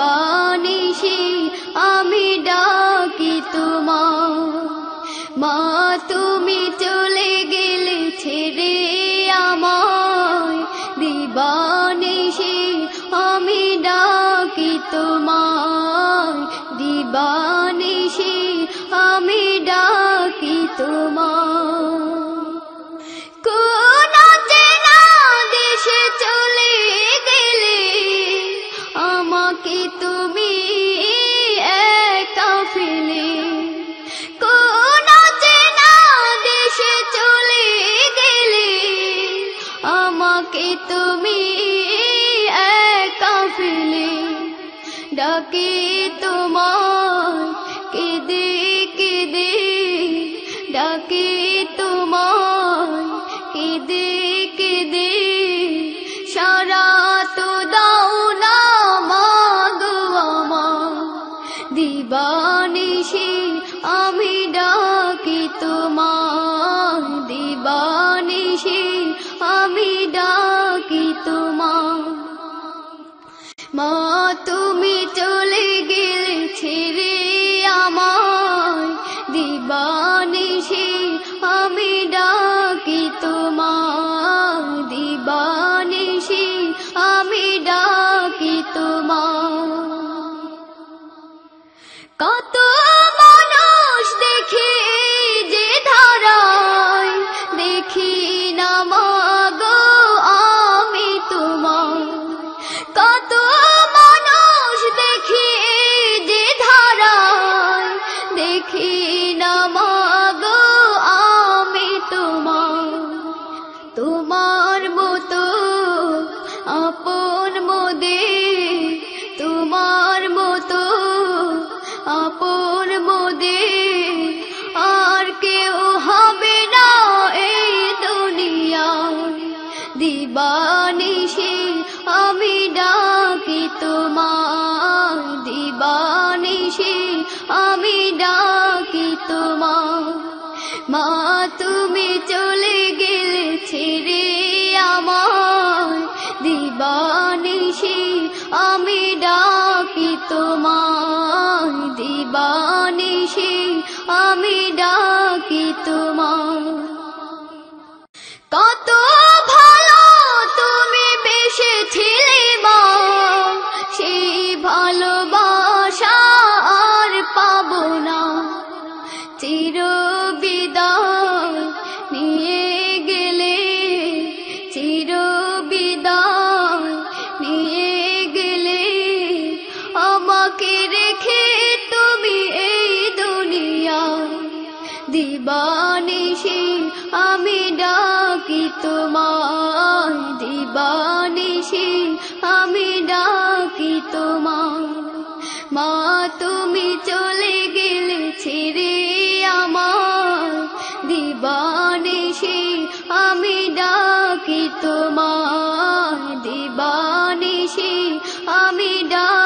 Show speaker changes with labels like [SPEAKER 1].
[SPEAKER 1] দিবানিশি আমি ডাকি তোমার। মা, তুমি চলে গেলে ছেড়ে আমায়। দিবানিশি আমি ডাকি তোমার। দিবানিশি আমি ডাকি তোমার। আমাকে তুমি একা ফেলে ডাকে তোমার কেঁদে কেঁদে ডাকে তোমার কেঁদে কেঁদে সারা তো দাও না মাগো আমার দিবানিশি আমি ডাকি তোমার দিবানিশি আমি আমি তোমার তোমার মতো তোমার মতো আর কেউ হবে না এই আমি ডাকি তোমার। দিবানিশি, আমি ডাকি তোমার। মা, তুমি চলে গেলে ছেড়ে আমার। দিবানিশি আমি ডাকি তোমার দিবানিশি আমি ডাকি তোমার দিবানিশি আমি ডাকি তোমার দিবানিশি আমি ডাকি তোমার মা, তুমি চলে গেলে ছেড়ে আমার দিবানিশি আমি ডাকি তোমার দিবানিশি আমি ডাকি